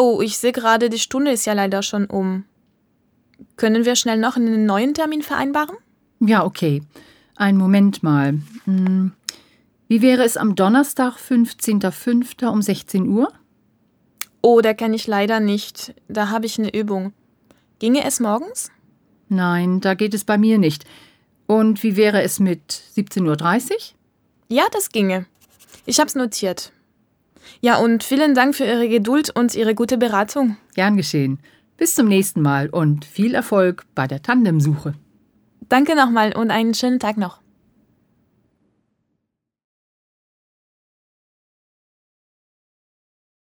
Oh, ich sehe gerade, die Stunde ist ja leider schon um. Können wir schnell noch einen neuen Termin vereinbaren? Ja, okay. Einen Moment mal. Hm. Wie wäre es am Donnerstag, 15.05. um 16 Uhr? Oh, da kann ich leider nicht. Da habe ich eine Übung. Ginge es morgens? Nein, da geht es bei mir nicht. Und wie wäre es mit 17.30 Uhr? Ja, das ginge. Ich hab's notiert. Ja, und vielen Dank für Ihre Geduld und Ihre gute Beratung. Gern geschehen. Bis zum nächsten Mal und viel Erfolg bei der Tandemsuche. Danke nochmal und einen schönen Tag noch.